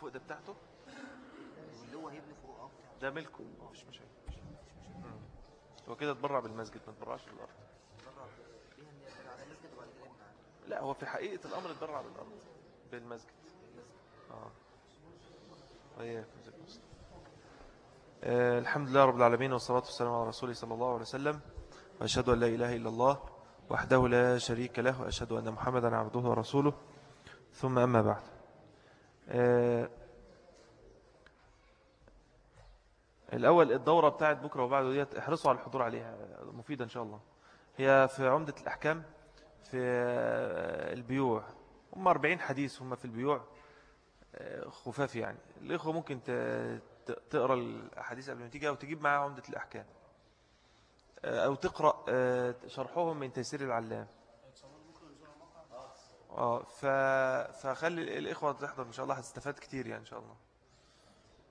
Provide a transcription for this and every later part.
فوق ده بتاعته؟ اللي هو هيبني فوق آه. ده ملكه. مفيش مشاكل. هو كده اتبرع بالمسجد ما اتبرعش بالأرض. لا هو في حقيقة الأمر اتبرع بالأرض بالمسجد. آه. خير. آه الحمد لله رب العالمين والصلاة والسلام على رسوله صلى الله عليه وسلم وأشهد أن لا إله إلا الله وحده لا شريك له وأشهد أن محمدا عبده ورسوله. ثم أما بعد. الأول الدورة بتاعت بكرة وبعده ديت احرصوا على الحضور عليها مفيدة إن شاء الله. هي في عمدة الأحكام في آه، البيوع. هم 40 حديث هم في البيوع آه، خفاف يعني. الإخوة ممكن تقرأ الأحاديث قبل ما تيجي أو تجيب معاها عمدة الأحكام آه، أو تقرأ آه، شرحهم من تيسير العلام. آه ف... فخلي الإخوة تحضر إن شاء الله هتستفاد كتير يعني إن شاء الله.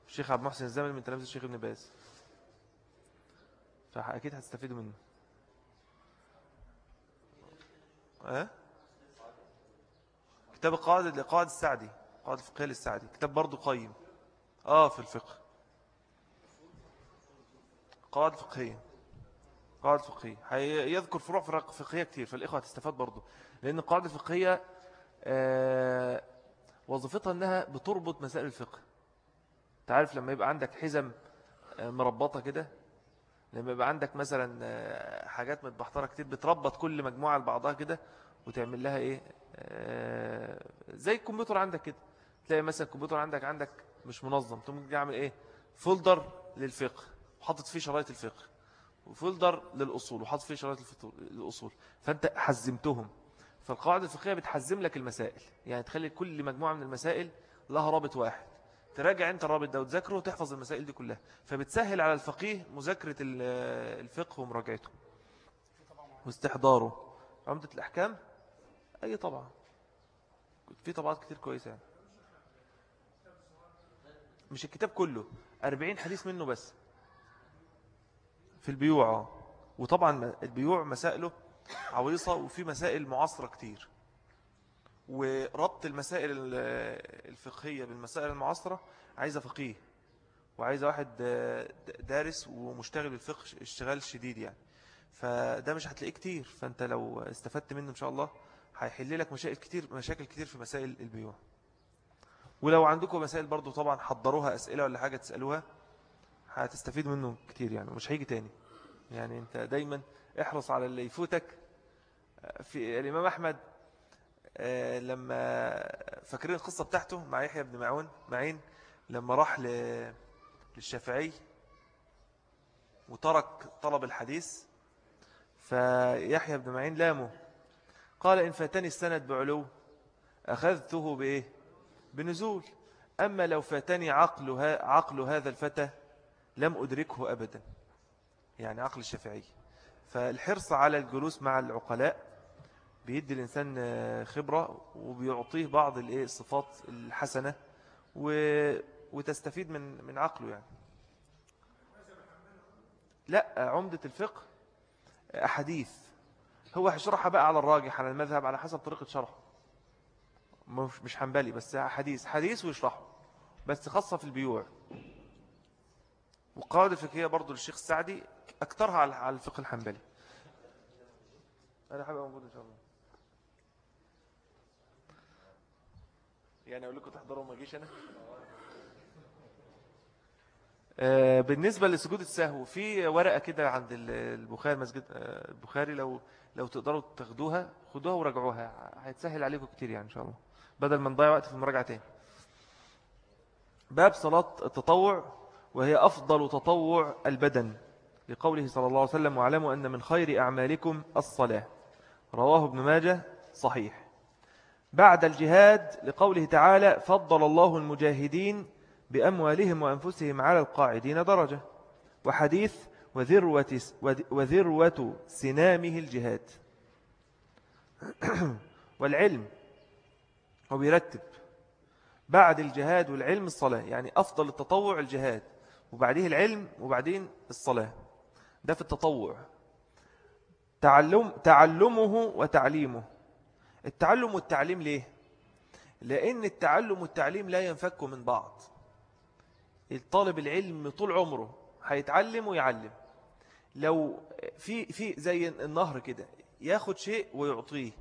الشيخ عبد المحسن الزمن من تلاميذ الشيخ ابن باز. فأكيد هتستفيدوا منه. أه؟ كتاب القواعد لقواعد السعدي قواعد الفقهية للسعدي. كتاب برضو قيم. آه في الفقه. قواعد فقهية. قواعد فقهية. هي- يذكر فروع فرق فقهية كتير فالإخوة هتستفاد برضو لأن القواعد الفقهية آه وظيفتها أنها بتربط مسائل الفقه. تعرف لما يبقى عندك حزم آه، مربطة كده لما يبقى عندك مثلا آه، حاجات متبحترة كتير بتربط كل مجموعة لبعضها كده وتعمل لها إيه؟ زي الكمبيوتر عندك كده. تلاقي مثلا الكمبيوتر عندك عندك مش منظم تقوم تيجي عامل إيه؟ فولدر للفقه وحاطط فيه شرايط الفقه وفولدر للأصول وحاطط فيه شرايط الأصول فأنت حزمتهم. فالقواعد الفقهية بتحزم لك المسائل. يعني تخلي كل مجموعة من المسائل لها رابط واحد. تراجع انت الرابط ده وتذاكره وتحفظ المسائل دي كلها. فبتسهل على الفقيه مذاكرة ال- الفقه ومراجعته. واستحضاره. عمدة الأحكام؟ أي طبعا في طبعات كتير كويسة. يعني. مش الكتاب كله. 40 حديث منه بس. في البيوع. وطبعا البيوع مسائله عويصة وفي مسائل معاصرة كتير. وربط المسائل ال- الفقهية بالمسائل المعاصرة عايزة فقيه وعايزة واحد دارس ومشتغل بالفقه اشتغال شديد يعني. فده مش هتلاقيه كتير. فانت لو استفدت منه إن شاء الله هيحل لك مشاكل كتير مشاكل كتير في مسائل البيوع. ولو عندكم مسائل برضو طبعا حضروها أسئلة ولا حاجة تسألوها هتستفيد منه كتير يعني مش هيجي تاني. يعني انت دايما احرص على اللي يفوتك في الإمام أحمد آه، لما فاكرين القصة بتاعته مع يحيى بن معون معين لما راح للشافعي وترك طلب الحديث فيحيى بن معين لامه قال إن فاتني السند بعلو أخذته بإيه؟ بنزول. أما لو فاتني عقل, عقل هذا الفتى لم أدركه أبدا. يعني عقل الشافعي. فالحرص على الجلوس مع العقلاء بيدي الإنسان خبرة وبيعطيه بعض الصفات الحسنة. وتستفيد من من عقله يعني. لا عمدة الفقه أحاديث. هو هيشرحها بقى على الراجح على المذهب على حسب طريقة شرحه. مش مش حنبلي بس حديث حديث ويشرحه بس خاصة في البيوع. والقواعد الفقهية برضو للشيخ السعدي أكثرها على الفقه الحنبلي. أنا حابب موجود إن شاء الله. يعني أقول لكم تحضروا ما أجيش أنا. آه، بالنسبة لسجود السهو في ورقة كده عند ال- البخاري مسجد آه، البخاري لو لو تقدروا تاخدوها خدوها وراجعوها. هيتسهل عليكم كتير يعني إن شاء الله بدل ما نضيع وقت في المراجعة تاني. باب صلاة التطوع. وهي أفضل تطوع البدن لقوله صلى الله عليه وسلم واعلموا أن من خير أعمالكم الصلاة. رواه ابن ماجه صحيح. بعد الجهاد لقوله تعالى فضل الله المجاهدين بأموالهم وأنفسهم على القاعدين درجة. وحديث وذروة, وذروة سنامه الجهاد. والعلم هو بيرتب. بعد الجهاد والعلم الصلاة يعني أفضل التطوع الجهاد. وبعديه العلم وبعدين الصلاة. ده في التطوع. تعلم تعلمه وتعليمه. التعلم والتعليم ليه؟ لأن التعلم والتعليم لا ينفكوا من بعض. الطالب العلم طول عمره هيتعلم ويعلم. لو في في زي النهر كده ياخد شيء ويعطيه.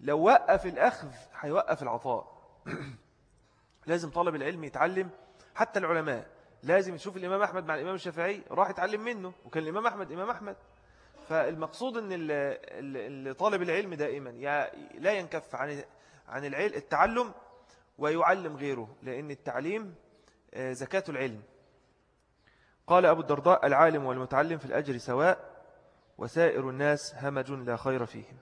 لو وقف الأخذ هيوقف العطاء. لازم طالب العلم يتعلم حتى العلماء. لازم يشوف الإمام أحمد مع الإمام الشافعي راح يتعلم منه وكان الإمام أحمد إمام أحمد. فالمقصود أن طالب العلم دائما لا ينكف عن عن العلم التعلم ويعلم غيره لأن التعليم آه، زكاة العلم. قال أبو الدرداء العالم والمتعلم في الأجر سواء وسائر الناس همج لا خير فيهم.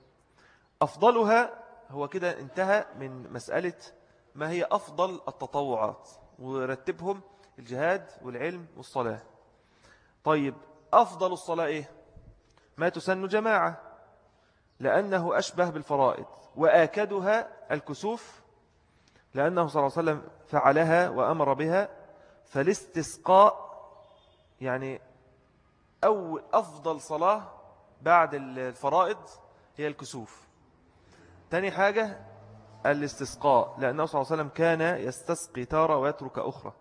أفضلها هو كده انتهى من مسألة ما هي أفضل التطوعات. ورتبهم الجهاد والعلم والصلاة. طيب أفضل الصلاة إيه؟ ما تسن جماعة لأنه أشبه بالفرائض وآكدها الكسوف لأنه صلى الله عليه وسلم فعلها وأمر بها فالاستسقاء يعني أو أفضل صلاة بعد الفرائض هي الكسوف. تاني حاجة الاستسقاء لأنه صلى الله عليه وسلم كان يستسقي تارة ويترك أخرى.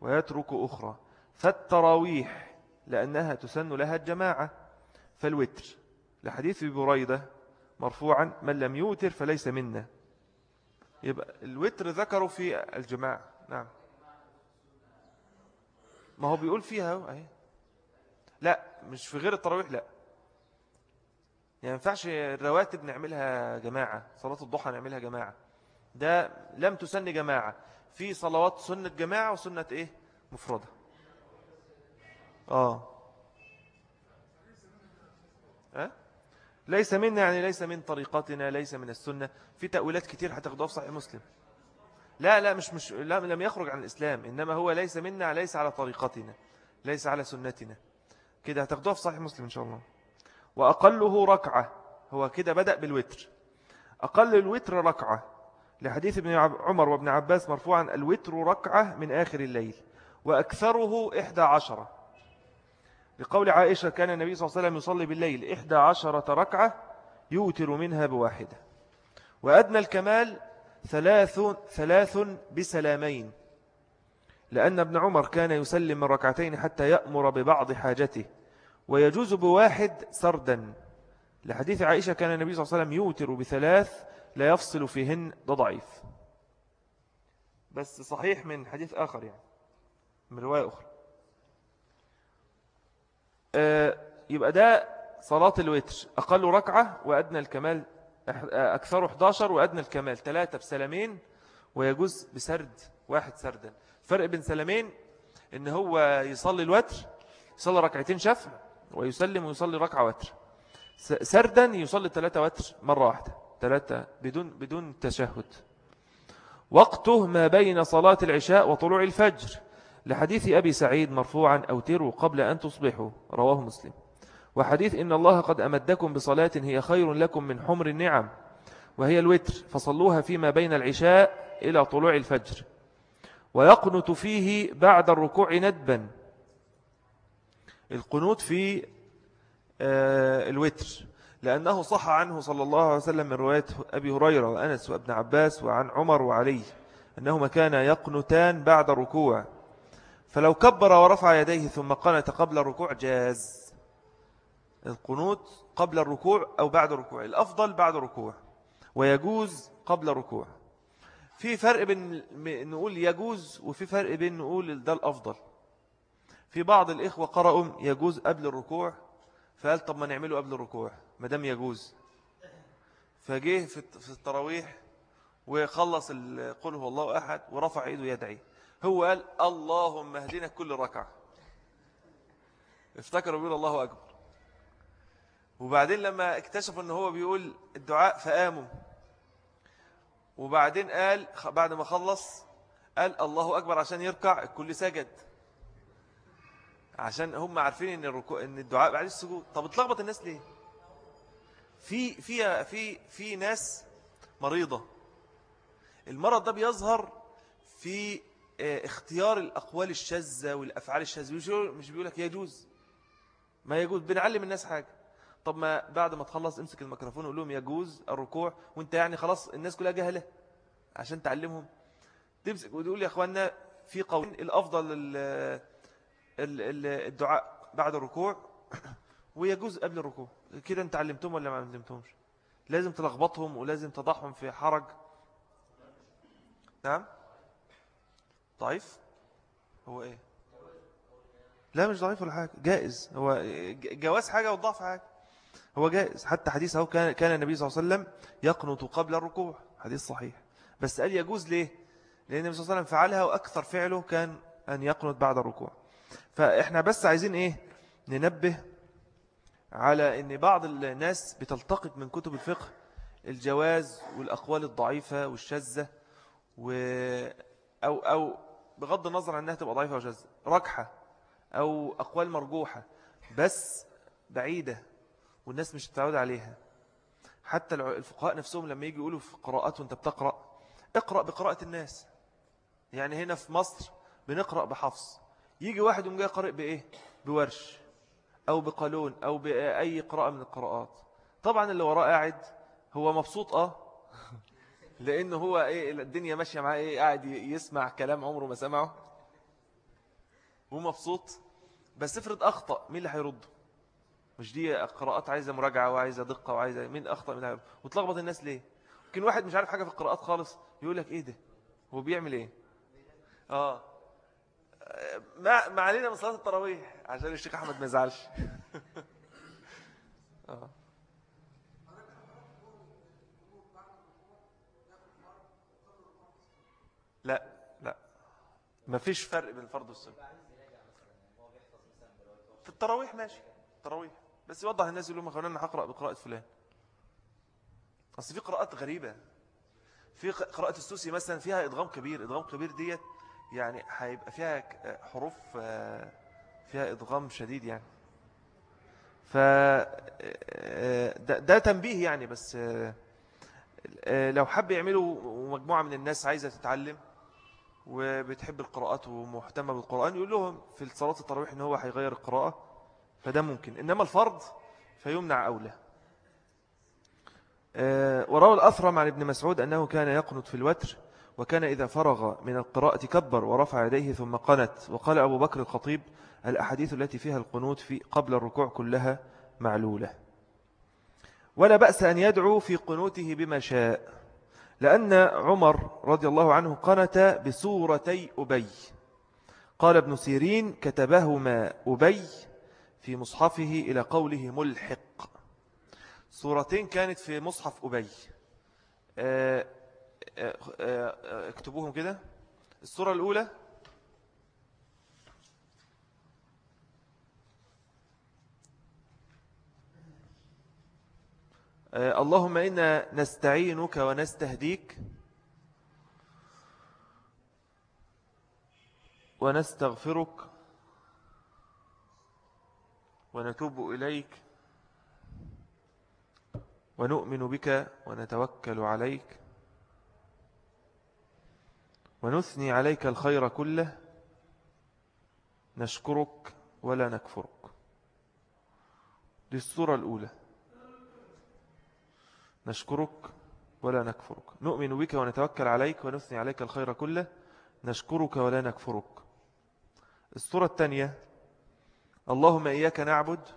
ويترك أخرى. فالتراويح لأنها تسن لها الجماعة. فالوتر لحديث بريدة مرفوعا من لم يوتر فليس منا. يبقى الوتر ذكروا في الجماعة. نعم. ما هو بيقول فيها أهي. لا مش في غير التراويح لا. يعني ينفعش الرواتب نعملها جماعة صلاة الضحى نعملها جماعة. ده لم تسن جماعة. في صلوات سنة جماعة وسنة إيه؟ مفردة. آه. أه؟ ليس منا يعني ليس من طريقتنا ليس من السنة. في تأويلات كتير هتاخدوها في صحيح مسلم. لا لا مش مش لا لم يخرج عن الإسلام. إنما هو ليس منا ليس على طريقتنا ليس على سنتنا. كده هتاخدوها في صحيح مسلم إن شاء الله. وأقله ركعة. هو كده بدأ بالوتر. أقل الوتر ركعة. لحديث ابن عمر وابن عباس مرفوعا الوتر ركعة من آخر الليل وأكثره إحدى عشرة. لقول عائشة كان النبي صلى الله عليه وسلم يصلي بالليل إحدى عشرة ركعة يوتر منها بواحدة. وأدنى الكمال ثلاث, ثلاث بسلامين لأن ابن عمر كان يسلم من ركعتين حتى يأمر ببعض حاجته ويجوز بواحد سردا. لحديث عائشة كان النبي صلى الله عليه وسلم يوتر بثلاث لا يفصل فيهن ده ضعيف. بس صحيح من حديث آخر يعني من رواية أخرى. آه، يبقى ده صلاة الوتر. أقل ركعة وأدنى الكمال أكثر 11 وأدنى الكمال. ثلاثة بسلامين ويجوز بسرد واحد سردا. فرق بين سلامين إن هو يصلي الوتر يصلي ركعتين شفع ويسلم ويصلي ركعة وتر. سردا يصلي ثلاثة وتر مرة واحدة. ثلاثة بدون بدون تشهد. وقته ما بين صلاة العشاء وطلوع الفجر. لحديث أبي سعيد مرفوعا أوتروا قبل أن تصبحوا. رواه مسلم. وحديث إن الله قد أمدكم بصلاة هي خير لكم من حمر النعم. وهي الوتر فصلوها فيما بين العشاء إلى طلوع الفجر. ويقنت فيه بعد الركوع ندبا. القنوت في آه، الوتر. لأنه صح عنه صلى الله عليه وسلم من رواية أبي هريرة وأنس وابن عباس وعن عمر وعلي أنهما كان يقنتان بعد الركوع فلو كبر ورفع يديه ثم قنت قبل الركوع جاز. القنوت قبل الركوع أو بعد الركوع. الأفضل بعد الركوع. ويجوز قبل الركوع. في فرق بين نقول يجوز وفي فرق بين نقول ده الأفضل. في بعض الإخوة قرأوا يجوز قبل الركوع فقال طب ما نعمله قبل الركوع. ما دام يجوز. فجه في التراويح وخلص قل هو الله أحد ورفع إيده يدعي. هو قال اللهم اهدنا كل ركعة. افتكروا بيقول الله أكبر. وبعدين لما اكتشفوا إن هو بيقول الدعاء فقاموا وبعدين قال بعد ما خلص قال الله أكبر عشان يركع الكل سجد. عشان هم عارفين إن الركوع إن الدعاء بعد السجود. طب اتلخبط الناس ليه؟ في في في في ناس مريضة. المرض ده بيظهر في آه، اختيار الأقوال الشاذة والأفعال الشاذة. مش بيقول لك يجوز. ما يجوز. بنعلم الناس حاجة. طب ما بعد ما تخلص امسك الميكروفون وقول لهم يجوز الركوع وانت يعني خلاص الناس كلها جهلة عشان تعلمهم. تمسك وتقول يا أخوانا في قول الأفضل ال- ال- ال- الدعاء بعد الركوع. ويجوز قبل الركوع. كده انت علمتهم ولا ما علمتهمش؟ لازم تلخبطهم ولازم تضعهم في حرج. نعم؟ ضعيف؟ هو إيه؟ لا مش ضعيف ولا حاجة. جائز. هو جواز حاجة والضعف حاجة. هو جائز. حتى حديث أهو كان كان النبي صلى الله عليه وسلم يقنط قبل الركوع. حديث صحيح. بس قال يجوز ليه؟ لأن النبي صلى الله عليه وسلم فعلها وأكثر فعله كان أن يقنط بعد الركوع. فإحنا بس عايزين إيه؟ ننبه على أن بعض الناس بتلتقط من كتب الفقه الجواز والأقوال الضعيفة والشاذة و... أو, أو بغض النظر عن أنها تبقى ضعيفة أو شاذة ركحة أو أقوال مرجوحة بس بعيدة والناس مش متعود عليها. حتى الفقهاء نفسهم لما يجي يقولوا في قراءات وأنت بتقرأ اقرأ بقراءة الناس. يعني هنا في مصر بنقرأ بحفص يجي واحد يقوم جاي قارئ بإيه؟ بورش. أو بقالون أو بأي قراءة من القراءات. طبعا اللي وراه قاعد هو مبسوط آه. لأنه هو إيه الدنيا ماشية معاه إيه قاعد يسمع كلام عمره ما سمعه. ومبسوط. بس افرض أخطأ مين اللي هيرده مش دي قراءات عايزة مراجعة وعايزة دقة وعايزة مين أخطأ من هذا وتلخبط الناس ليه؟ ممكن واحد مش عارف حاجة في القراءات خالص يقول لك إيه ده؟ هو بيعمل إيه؟ آه. ما علينا من صلاة التراويح. عشان الشيخ أحمد ما يزعلش. آه. لا لا. ما فيش فرق بين الفرض والسنة في التراويح ماشي التراويح. بس يوضح الناس يقول لهم خلينا أنا هقرا بقراءة فلان. أصل في قراءات غريبة. في قراءة السوسي مثلا فيها إدغام كبير. إدغام كبير ديت يعني هيبقى فيها حروف آه، فيها ادغام شديد يعني. ف آه، ده, ده تنبيه يعني بس آه، آه، لو حب يعملوا مجموعة من الناس عايزة تتعلم وبتحب القراءات ومهتمة بالقرآن يقول لهم في صلاة التراويح إن هو هيغير القراءة فده ممكن. إنما الفرض فيمنع أولى. آه، وروى الأثرم عن ابن مسعود أنه كان يقنط في الوتر وكان إذا فرغ من القراءة كبر ورفع يديه ثم قنت. وقال أبو بكر الخطيب الأحاديث التي فيها القنوت في قبل الركوع كلها معلولة. ولا بأس أن يدعو في قنوته بما شاء لأن عمر رضي الله عنه قنت بسورتي أبي. قال ابن سيرين كتبهما أبي في مصحفه إلى قوله ملحق. سورتين كانت في مصحف أبي. آه، اكتبوهم كده. السورة الأولى. آه، اللهم إنا نستعينك ونستهديك ونستغفرك ونتوب إليك ونؤمن بك ونتوكل عليك. ونثني عليك الخير كله نشكرك ولا نكفرك. دي الصورة الأولى. نشكرك ولا نكفرك. نؤمن بك ونتوكل عليك ونثني عليك الخير كله نشكرك ولا نكفرك. الصورة الثانية. اللهم إياك نعبد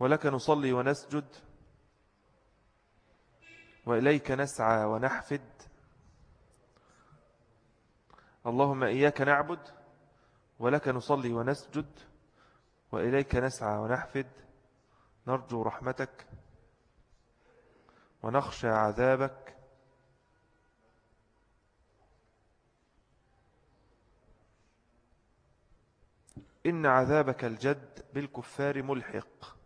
ولك نصلي ونسجد وإليك نسعى ونحفد اللهم إياك نعبد ولك نصلي ونسجد وإليك نسعى ونحفد. نرجو رحمتك ونخشى عذابك. إن عذابك الجد بالكفار ملحق.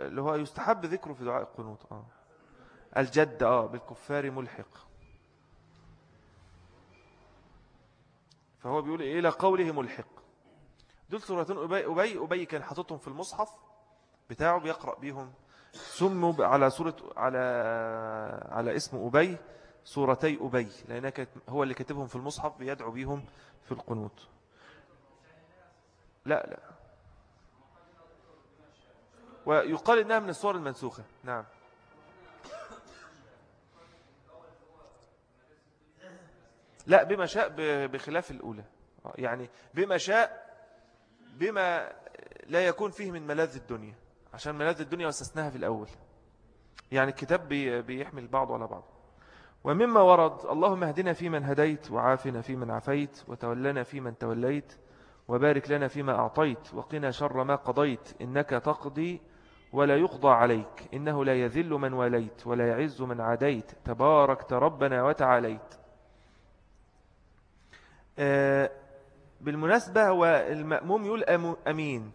هو يستحب ذكره في دعاء القنوط آه. الجد آه بالكفار ملحق. فهو بيقول إيه؟ إلى قوله ملحق. دول سورتين أبي أبي, أبي كان حاططهم في المصحف بتاعه بيقرأ بيهم. سموا على سورة على على اسم أبي سورتي أبي كانت هو اللي كتبهم في المصحف بيدعو بيهم في القنوت. لا لا. ويقال إنها من السور المنسوخة. نعم. لا بما شاء بخلاف الأولى. يعني بما شاء بما لا يكون فيه من ملاذ الدنيا عشان ملاذ الدنيا وسسناها في الأول. يعني الكتاب بي- بيحمل بعض على بعض. ومما ورد اللهم اهدنا فيمن هديت وعافنا فيمن عافيت وتولنا فيمن توليت وبارك لنا فيما أعطيت وقنا شر ما قضيت إنك تقضي ولا يقضى عليك إنه لا يذل من واليت ولا يعز من عاديت تباركت ربنا وتعاليت. بالمناسبة هو المأموم يقول أم- أمين.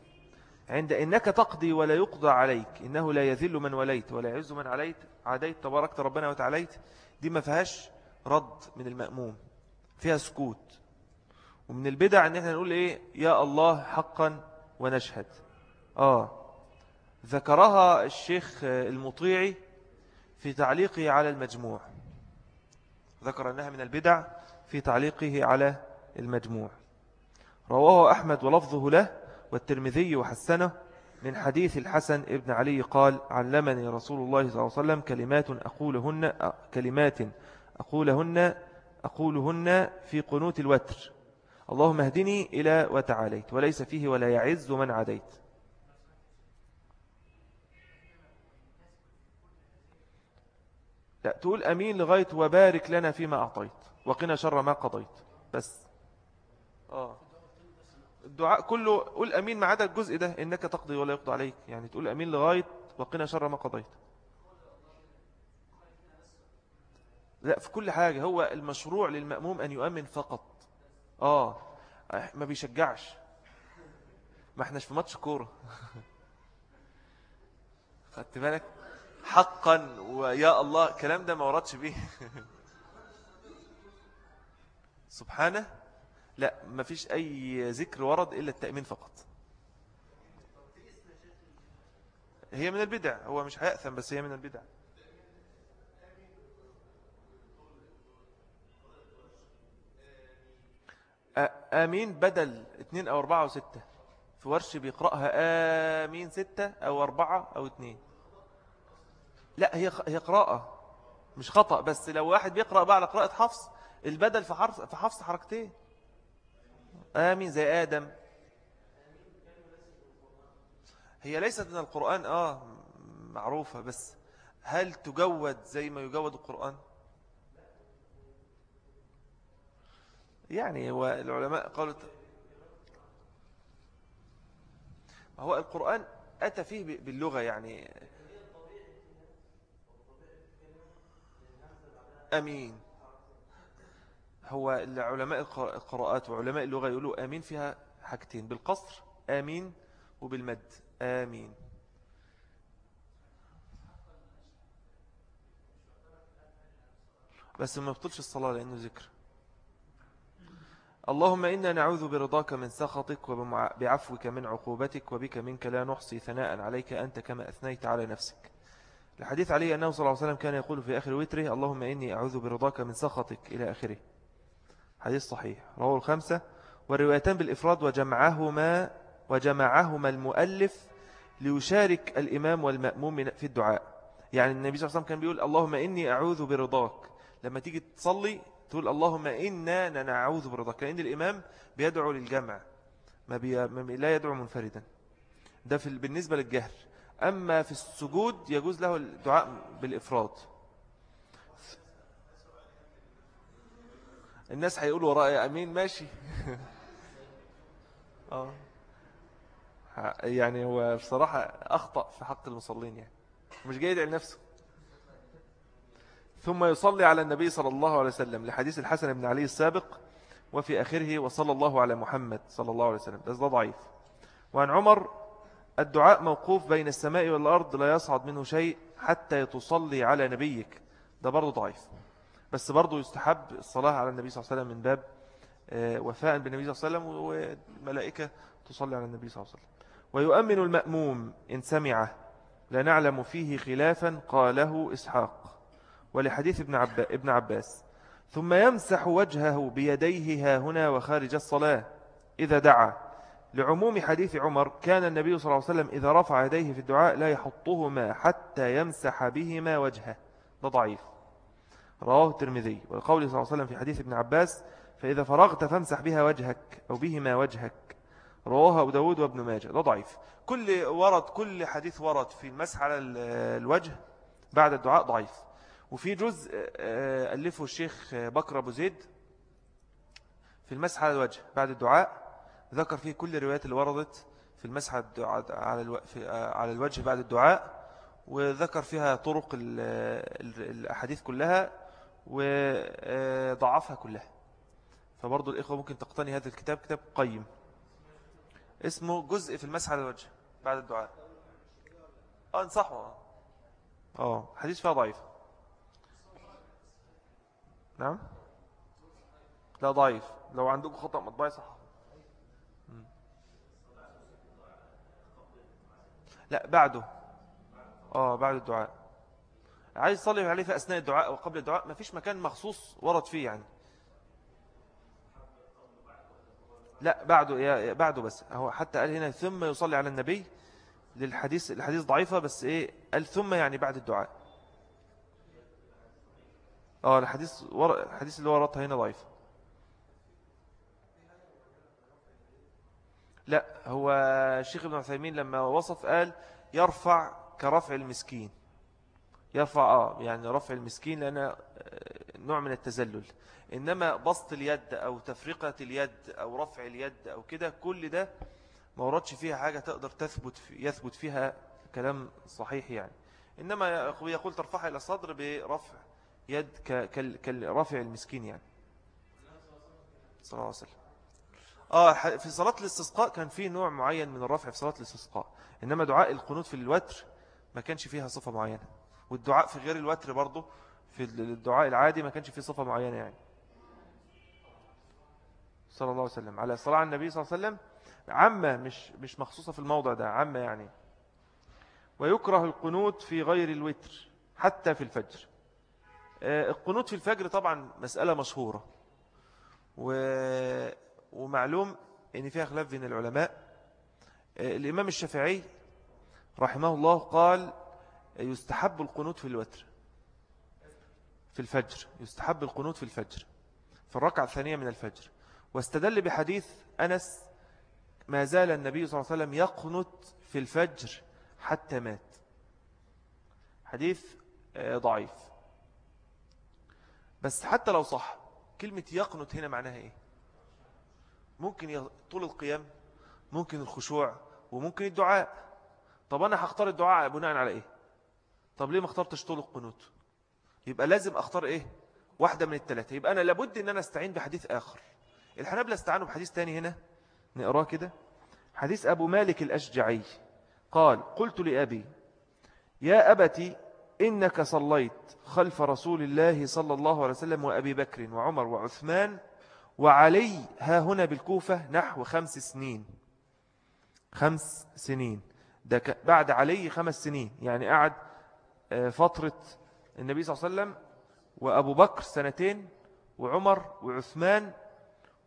عند إنك تقضي ولا يقضى عليك. إنه لا يذل من وليت ولا يعز من عليت. عاديت تباركت ربنا وتعاليت. دي ما فيهاش رد من المأموم. فيها سكوت. ومن البدع إن إحنا نقول إيه؟ يا الله حقا ونشهد. آه. ذكرها الشيخ المطيعي في تعليقه على المجموع. ذكر أنها من البدع في تعليقه على المجموع. رواه أحمد ولفظه له والترمذي وحسنه من حديث الحسن ابن علي قال علمني رسول الله صلى الله عليه وسلم كلمات أقولهن كلمات أقولهن أقولهن في قنوت الوتر. اللهم اهدني إلى وتعاليت وليس فيه ولا يعز من عديت لا تقول أمين لغاية وبارك لنا فيما أعطيت وقنا شر ما قضيت بس. آه. الدعاء كله قول أمين ما عدا الجزء ده إنك تقضي ولا يقضى عليك. يعني تقول أمين لغاية وقنا شر ما قضيت. لا في كل حاجة. هو المشروع للمأموم أن يؤمن فقط. آه. ما بيشجعش. ما إحناش في ماتش كورة. خدت بالك؟ حقا ويا الله. الكلام ده ما وردش بيه. سبحانه لا ما فيش أي ذكر ورد إلا التأمين فقط. هي من البدع هو مش هيأثم بس هي من البدع. آمين بدل اتنين أو أربعة أو ستة. في ورش بيقرأها آمين ستة أو أربعة أو اتنين. لا هي هي قراءة مش خطأ بس لو واحد بيقرأ بقى على قراءة حفص البدل في حفص حركتين. آمين زي آدم. هي ليست من القرآن آه معروفة بس هل تجود زي ما يجود القرآن؟ يعني هو العلماء قالوا هو القرآن أتى فيه باللغة يعني. أمين. هو العلماء القراءات وعلماء اللغة يقولوا آمين فيها حاجتين بالقصر آمين وبالمد. آمين. بس ما بطلش الصلاة لأنه ذكر. اللهم إنا نعوذ برضاك من سخطك وبعفوك من عقوبتك وبك منك لا نحصي ثناء عليك أنت كما أثنيت على نفسك. الحديث عليه أنه صلى الله عليه وسلم كان يقول في آخر وتره اللهم إني أعوذ برضاك من سخطك إلى آخره. حديث صحيح. رواه الخمسة. والروايتان بالإفراد وجمعهما وجمعهما المؤلف ليشارك الإمام والمأموم في الدعاء. يعني النبي صلى الله عليه وسلم كان بيقول اللهم إني أعوذ برضاك. لما تيجي تصلي تقول اللهم إنا نعوذ برضاك. لأن الإمام بيدعو للجمع. ما, بي... لا يدعو منفردا. ده في... بالنسبة للجهر أما في السجود يجوز له الدعاء بالإفراد. الناس هيقولوا وراء أمين ماشي. آه. يعني هو بصراحة أخطأ في حق المصلين يعني. مش جاي يدعي لنفسه ثم يصلي على النبي صلى الله عليه وسلم لحديث الحسن بن علي السابق وفي آخره وصلى الله على محمد صلى الله عليه وسلم. ده ضعيف. وعن عمر الدعاء موقوف بين السماء والأرض لا يصعد منه شيء حتى تصلي على نبيك. ده برضو ضعيف. بس برضو يستحب الصلاة على النبي صلى الله عليه وسلم من باب وفاء بالنبي صلى الله عليه وسلم والملائكة تصلي على النبي صلى الله عليه وسلم. ويؤمن المأموم إن سمعه لا نعلم فيه خلافا قاله إسحاق ولحديث ابن, عب... ابن عباس. ثم يمسح وجهه بيديه ها هنا وخارج الصلاة إذا دعا. لعموم حديث عمر كان النبي صلى الله عليه وسلم إذا رفع يديه في الدعاء لا يحطهما حتى يمسح بهما وجهه. ده ضعيف. رواه الترمذي والقول صلى الله عليه وسلم في حديث ابن عباس فإذا فرغت فامسح بها وجهك أو بهما وجهك. رواه أبو داود وابن ماجه. ده ضعيف. كل ورد كل حديث ورد في المسح على الوجه بعد الدعاء ضعيف. وفي جزء آه، ألفه الشيخ بكر أبو زيد في المسح على الوجه بعد الدعاء. ذكر فيه كل الروايات اللي وردت في المسح على. في... على الوجه بعد الدعاء. وذكر فيها طرق الأحاديث كلها. وضعفها كلها. فبرضو الإخوة ممكن تقتني هذا الكتاب كتاب قيم. اسمه جزء في المسح على الوجه بعد الدعاء. آه انصحوا. آه حديث فيها ضعيف. نعم؟ لا ضعيف. لو عندكم خطأ مطبعي صح لا بعده. آه بعد الدعاء. عايز تصلي عليه في أثناء الدعاء وقبل الدعاء ما فيش مكان مخصوص ورد فيه يعني. لا بعده يا بعده بس. هو حتى قال هنا ثم يصلي على النبي. للحديث الحديث ضعيفة بس إيه قال ثم يعني بعد الدعاء. آه الحديث ور... الحديث اللي ورطها هنا ضعيف. لا هو الشيخ ابن عثيمين لما وصف قال يرفع كرفع المسكين. يرفع آه يعني رفع المسكين لأنه آه، نوع من التزلل إنما بسط اليد أو تفرقة اليد أو رفع اليد أو كده كل ده ما وردش فيها حاجة تقدر تثبت يثبت فيها كلام صحيح يعني. إنما يقول ترفعها إلى الصدر برفع يد كرفع المسكين يعني. صلى الله عليه وسلم. آه في صلاة الاستسقاء كان في نوع معين من الرفع في صلاة الاستسقاء. إنما دعاء القنوت في الوتر ما كانش فيها صفة معينة. والدعاء في غير الوتر برضه في الدعاء العادي ما كانش فيه صفة معينة يعني. صلى الله عليه وسلم. على على النبي صلى الله عليه وسلم عامة مش, مش مخصوصة في الموضع ده عامة يعني. ويكره القنوت في غير الوتر حتى في الفجر. آه، القنوت في الفجر طبعا مسألة مشهورة. و... ومعلوم إن فيها خلاف بين العلماء. آه، الإمام الشافعي رحمه الله قال يستحب القنوت في الوتر في الفجر يستحب القنوت في الفجر في الركعة الثانية من الفجر. واستدل بحديث أنس ما زال النبي صلى الله عليه وسلم يقنت في الفجر حتى مات. حديث آه، ضعيف. بس حتى لو صح كلمة يقنت هنا معناها إيه؟ ممكن طول القيام ممكن الخشوع وممكن الدعاء. طب أنا هختار الدعاء بناء على إيه؟ طب ليه ما اخترتش طول القنوت يبقى لازم أختار إيه؟ واحدة من الثلاثة يبقى أنا لابد أن أنا أستعين بحديث آخر. الحنابلة استعانوا بحديث تاني هنا نقراه كده. حديث أبو مالك الأشجعي. قال قلت لأبي يا أبتي إنك صليت خلف رسول الله صلى الله عليه وسلم وأبي بكر وعمر وعثمان وعلي ها هنا بالكوفة نحو خمس سنين. خمس سنين. ده بعد علي خمس سنين. يعني قعد فترة النبي صلى الله عليه وسلم وأبو بكر سنتين وعمر وعثمان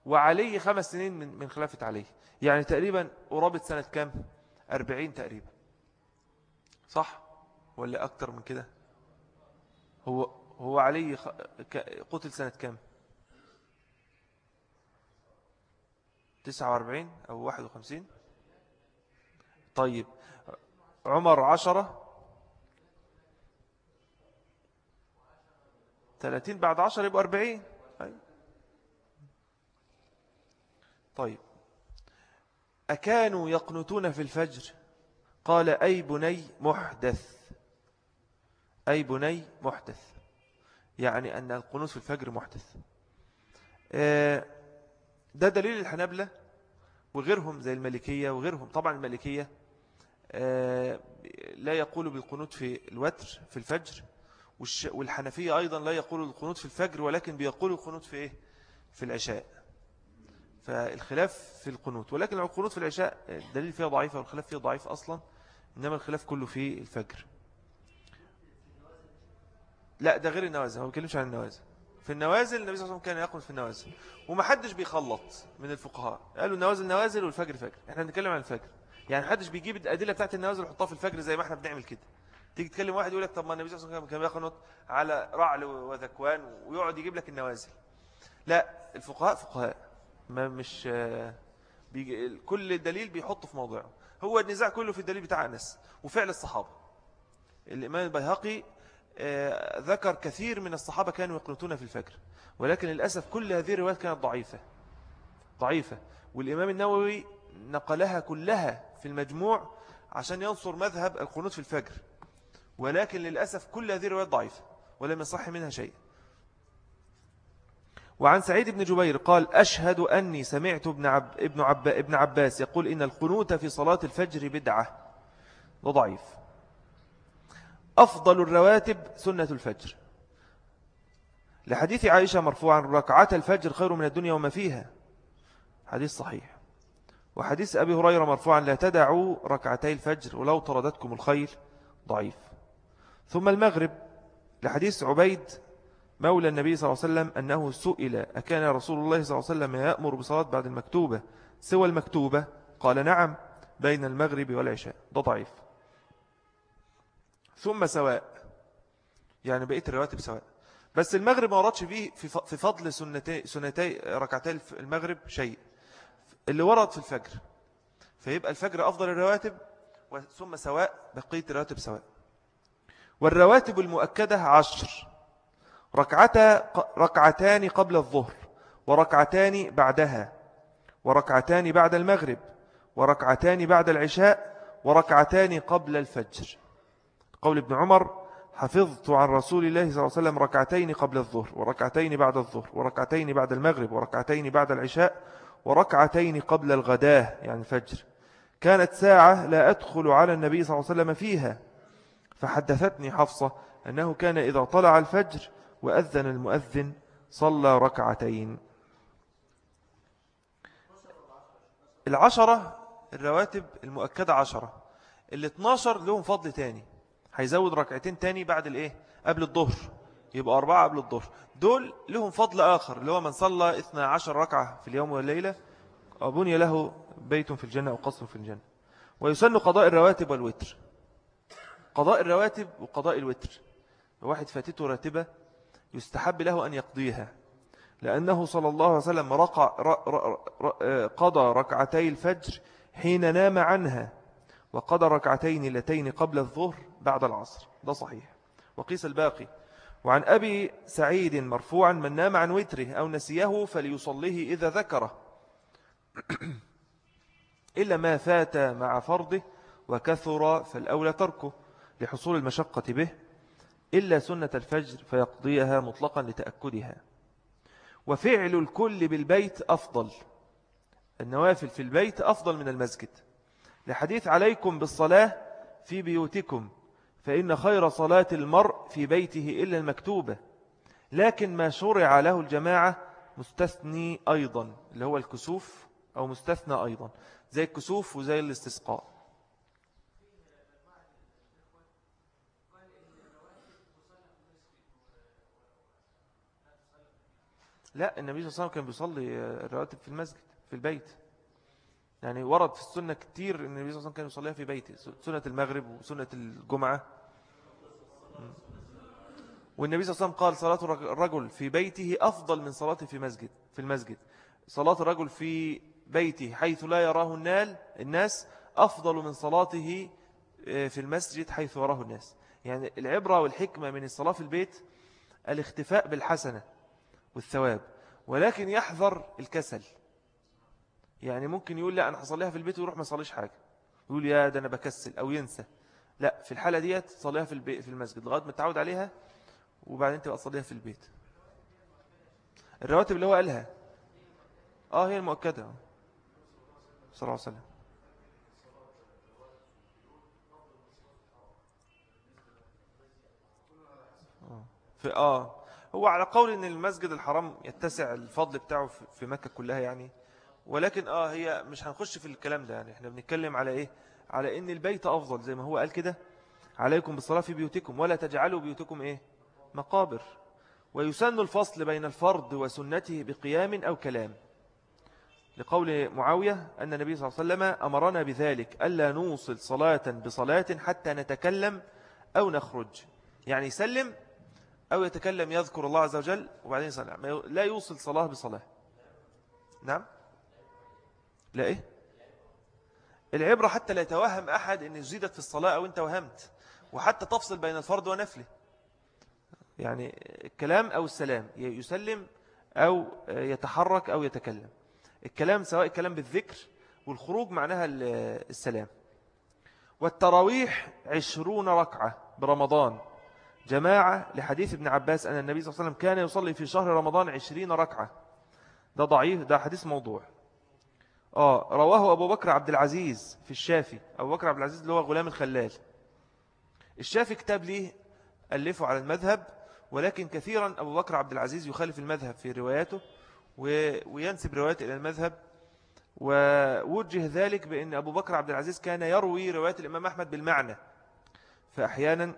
وعلي خمس سنين من من خلافة علي. يعني تقريبا قرابة سنة كام؟ أربعين تقريبا. صح؟ ولا أكتر من كده؟ هو هو علي قتل سنة كام؟ تسعة وأربعين أو واحد وخمسين؟ طيب. عمر عشرة ثلاثين بعد عشر يبقى أربعين. طيب. أكانوا يقنتون في الفجر؟ قال أي بني محدث. أي بني محدث. يعني أن القنوت في الفجر محدث. آه، ده دليل الحنابلة وغيرهم زي الملكية وغيرهم طبعا الملكية آه، لا يقول بالقنوت في الوتر في الفجر. والحنفية أيضا لا يقول القنوت في الفجر ولكن بيقول القنوت في إيه؟ في العشاء. فالخلاف في القنوت ولكن القنوت في العشاء الدليل فيها ضعيفة والخلاف فيها ضعيف أصلا إنما الخلاف كله في الفجر. لا ده غير النوازل هو ما بيتكلمش عن النوازل. في النوازل النبي صلى الله عليه وسلم كان يقنط في النوازل ومحدش بيخلط من الفقهاء. قالوا النوازل نوازل والفجر فجر. إحنا بنتكلم عن الفجر. يعني محدش بيجيب الأدلة بتاعت النوازل ويحطها في الفجر زي ما إحنا بنعمل كده. تيجي تكلم واحد يقول لك طب ما النبي صلى الله عليه وسلم كان بيقنط على رعل وذكوان ويقعد يجيب لك النوازل. لا الفقهاء فقهاء ما مش بيجي كل دليل بيحطه في موضعه هو النزاع كله في الدليل بتاع أنس وفعل الصحابة. الإمام البيهقي آه، ذكر كثير من الصحابة كانوا يقنطون في الفجر ولكن للأسف كل هذه الروايات كانت ضعيفة ضعيفة. والإمام النووي نقلها كلها في المجموع عشان ينصر مذهب القنوت في الفجر. ولكن للأسف كل هذه الروايات ضعيفة ولم يصح منها شيء. وعن سعيد بن جبير قال أشهد أني سمعت ابن, عب ابن, عب ابن عباس يقول إن القنوت في صلاة الفجر بدعة. وضعيف. أفضل الرواتب سنة الفجر. لحديث عائشة مرفوعا ركعات الفجر خير من الدنيا وما فيها. حديث صحيح. وحديث أبي هريرة مرفوعا لا تدعوا ركعتي الفجر ولو طردتكم الخيل. ضعيف. ثم المغرب لحديث عبيد مولى النبي صلى الله عليه وسلم أنه سئل أكان رسول الله صلى الله عليه وسلم يأمر بصلاة بعد المكتوبة سوى المكتوبة قال نعم بين المغرب والعشاء. ده ضعيف. ثم سواء. يعني بقية الرواتب سواء بس المغرب ما وردش فيه في فضل سنتي, سنتي ركعتي المغرب شيء. اللي ورد في الفجر. فيبقى الفجر أفضل الرواتب ثم سواء بقية الرواتب سواء. والرواتب المؤكدة عشر. ركعتا ركعتان قبل الظهر وركعتان بعدها وركعتان بعد المغرب وركعتان بعد العشاء وركعتان قبل الفجر. قول ابن عمر حفظت عن رسول الله صلى الله عليه وسلم ركعتين قبل الظهر وركعتين بعد الظهر وركعتين بعد المغرب وركعتين بعد العشاء وركعتين قبل الغداة يعني الفجر. كانت ساعة لا أدخل على النبي صلى الله عليه وسلم فيها. فحدثتني حفصة أنه كان إذا طلع الفجر وأذن المؤذن صلى ركعتين. العشرة الرواتب المؤكدة عشرة. ال 12 لهم فضل تاني. هيزود ركعتين تاني بعد الإيه؟ قبل الظهر. يبقى أربعة قبل الظهر. دول لهم فضل آخر اللي هو من صلى 12 ركعة في اليوم والليلة أبني له بيت في الجنة أو قصر في الجنة. ويسن قضاء الرواتب والوتر. قضاء الرواتب وقضاء الوتر. واحد فاتته راتبة يستحب له أن يقضيها لأنه صلى الله عليه وسلم رقع قضى ركعتي الفجر حين نام عنها وقضى ركعتين لتين قبل الظهر بعد العصر. ده صحيح. وقيس الباقي وعن أبي سعيد مرفوعا من نام عن وتره أو نسيه فليصليه إذا ذكره. إلا ما فات مع فرضه وكثر فالأولى تركه. لحصول المشقة به إلا سنة الفجر فيقضيها مطلقا لتأكدها. وفعل الكل بالبيت أفضل. النوافل في البيت أفضل من المسجد. لحديث عليكم بالصلاة في بيوتكم فإن خير صلاة المرء في بيته إلا المكتوبة. لكن ما شرع له الجماعة مستثني أيضا اللي هو الكسوف أو مستثنى أيضا زي الكسوف وزي الاستسقاء. لا النبي صلى الله عليه وسلم كان بيصلي الرواتب في المسجد في البيت. يعني ورد في السنة كتير إن النبي صلى الله عليه وسلم كان يصليها في بيته سنة المغرب وسنة الجمعة. والنبي صلى الله عليه وسلم قال صلاة الرجل في بيته أفضل من صلاته في مسجد في المسجد. صلاة الرجل في بيته حيث لا يراه النال الناس أفضل من صلاته آه، في المسجد حيث يراه الناس. يعني العبرة والحكمة من الصلاة في البيت الاختفاء بالحسنة. والثواب. ولكن يحذر الكسل. يعني ممكن يقول لا أنا هصليها في البيت ويروح ما يصليش حاجة. يقول يا ده أنا بكسل أو ينسى. لا في الحالة ديت تصليها في البيت في المسجد لغاية ما تعود عليها وبعدين تبقى تصليها في البيت. الرواتب اللي هو قالها آه هي المؤكدة. صلى الله عليه وسلم. آه. في آه. هو على قول إن المسجد الحرام يتسع الفضل بتاعه في مكة كلها يعني. ولكن آه هي مش هنخش في الكلام ده يعني. إحنا بنتكلم على إيه؟ على إن البيت أفضل زي ما هو قال كده. عليكم بالصلاة في بيوتكم. ولا تجعلوا بيوتكم إيه؟ مقابر. ويسن الفصل بين الفرض وسنته بقيام أو كلام. لقول معاوية أن النبي صلى الله عليه وسلم أمرنا بذلك. ألا نوصل صلاة بصلاة حتى نتكلم أو نخرج. يعني يسلم أو يتكلم يذكر الله عز وجل وبعدين يصلي. لا يوصل صلاة بصلاة. نعم؟ لا إيه؟ العبرة حتى لا يتوهم أحد أن زيدت في الصلاة أو أنت وهمت. وحتى تفصل بين الفرض ونفله. يعني الكلام أو السلام. يسلم أو يتحرك أو يتكلم. الكلام سواء الكلام بالذكر والخروج معناها السلام. والتراويح عشرون ركعة برمضان. جماعة لحديث ابن عباس أن النبي صلى الله عليه وسلم كان يصلي في شهر رمضان عشرين ركعة. ده ضعيف ده حديث موضوع. آه رواه أبو بكر عبد العزيز في الشافي. أبو بكر عبد العزيز اللي هو غلام الخلال. الشافي كتاب ليه ألفه على المذهب ولكن كثيرا أبو بكر عبد العزيز يخالف المذهب في رواياته وينسب روايات إلى المذهب ووجه ذلك بأن أبو بكر عبد العزيز كان يروي روايات الإمام أحمد بالمعنى. فأحيانا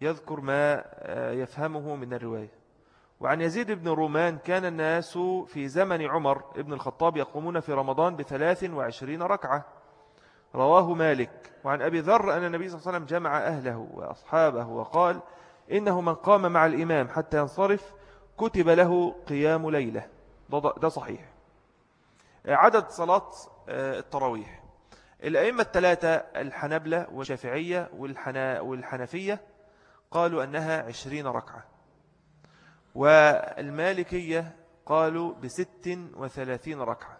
يذكر ما آه، يفهمه من الرواية. وعن يزيد بن رومان كان الناس في زمن عمر ابن الخطاب يقومون في رمضان بثلاث وعشرين ركعة. رواه مالك. وعن أبي ذر أن النبي صلى الله عليه وسلم جمع أهله وأصحابه وقال إنه من قام مع الإمام حتى ينصرف كتب له قيام ليلة. ده صحيح. عدد صلاة آه، التراويح. الأئمة الثلاثة الحنبلة والشافعية والحنفية قالوا أنها عشرين ركعة. والمالكية قالوا بست وثلاثين ركعة.